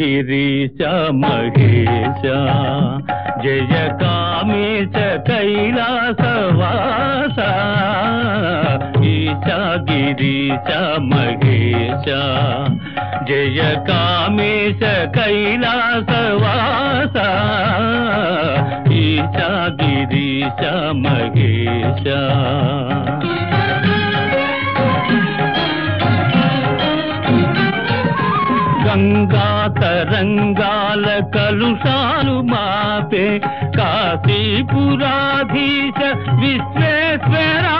గిరీశ మహేశ జయ కామేశ కైలాసవాస ఈశ గిరీశ మహేశ జయ కామేశ కైలాసవాస ఈశ గిరీశ మహేశ. తరంగాల కలుషాలు మాపే కాశీపురాధీశ విశ్వేశ్వరా.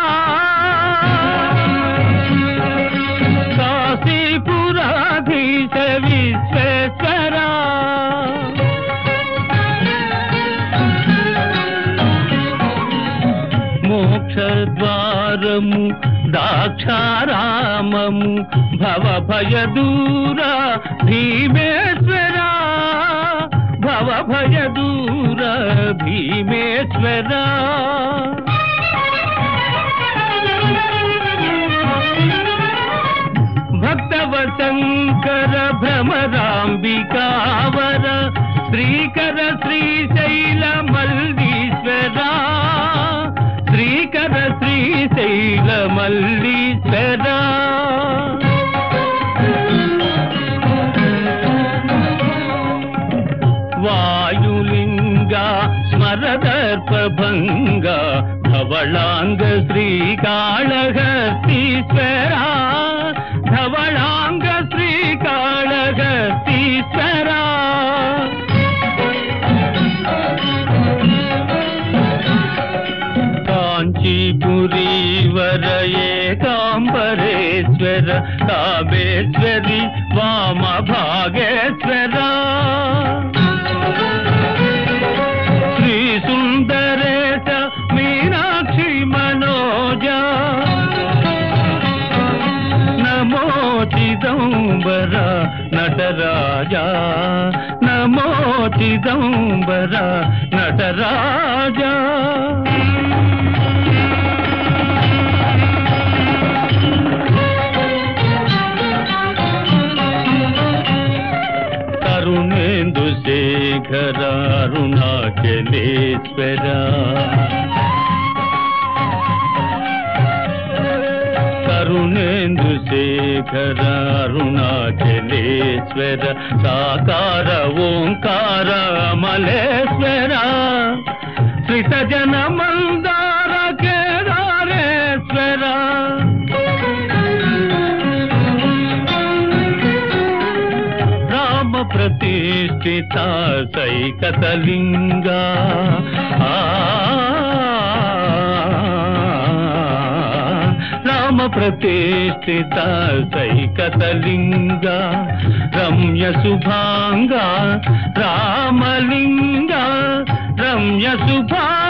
కాశీపురాధీశ విశ్వేశ్వరా మోక్షద్వారము దాక్షారామము భవ భయ భీమేశ్వర భవ భయ భీమేశ్వర. భక్తవశంకర భ్రమరాంబికావర శ్రీకర శ్రీశైల మల్లి மரதர்பங்கா தவளாங்க ஸ்ரீகாளகத்தீஸ்வரா தவளாங்க ஸ்ரீகாளகத்தீஸ்வரா காஞ்சிபுரி வரையே காம்பரேஸ்வர காபேஸ்வரி வாம பாகேஸ்வரா చిదంబర నటరాజా నమో చిదంబర నటరాజా కరుణేందు శేఖర అరుణాచలేశ్వర శేఖర అరుణాచలేశ్వర సాకార ఓంకార మలేశ్వర శ్రీసజన మందార కేదారేశ్వర. రామ ప్రతిష్ఠిత సైకతలింగా ఆ, రామ ప్రతిష్ఠిత సైకతలింగ రమ్య శుభాంగ రామలింగ రమ్య శుభాంగ